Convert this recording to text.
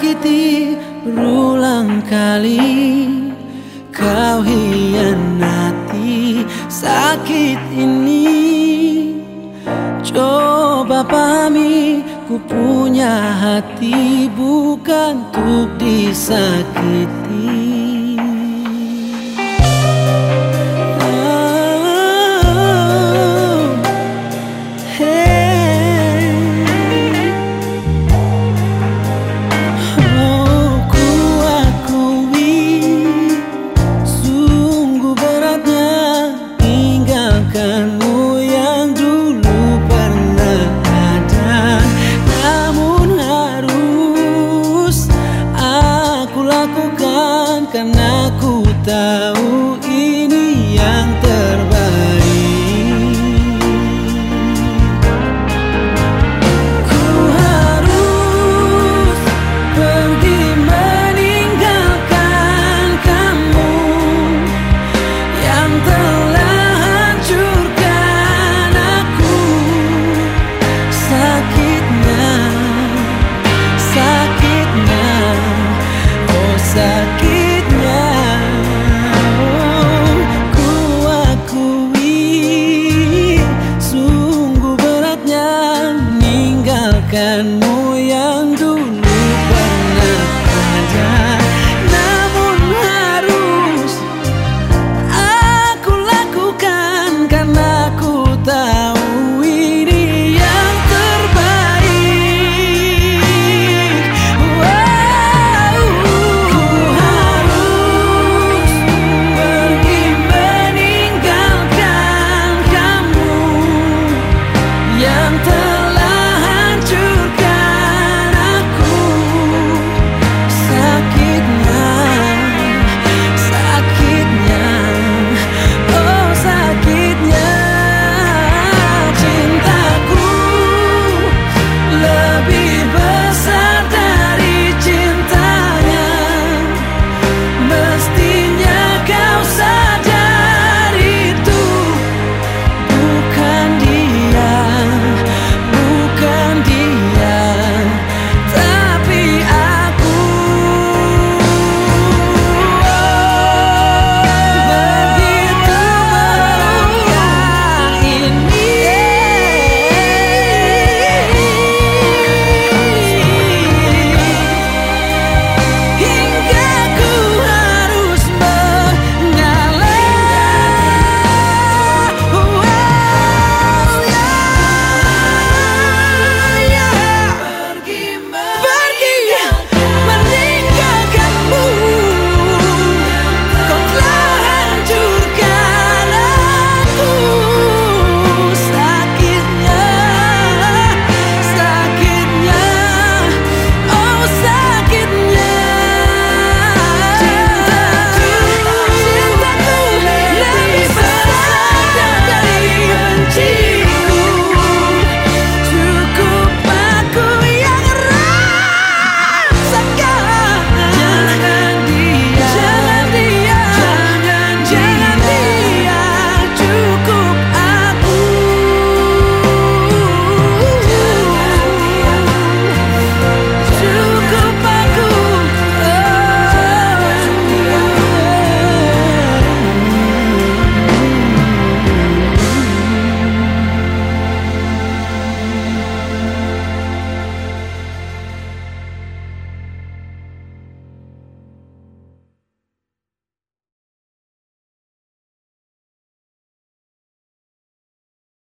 sakiti berulang kali. Kau hianati sakit ini. Coba pahami ku punya hati bukan untuk disakiti. akan mu yang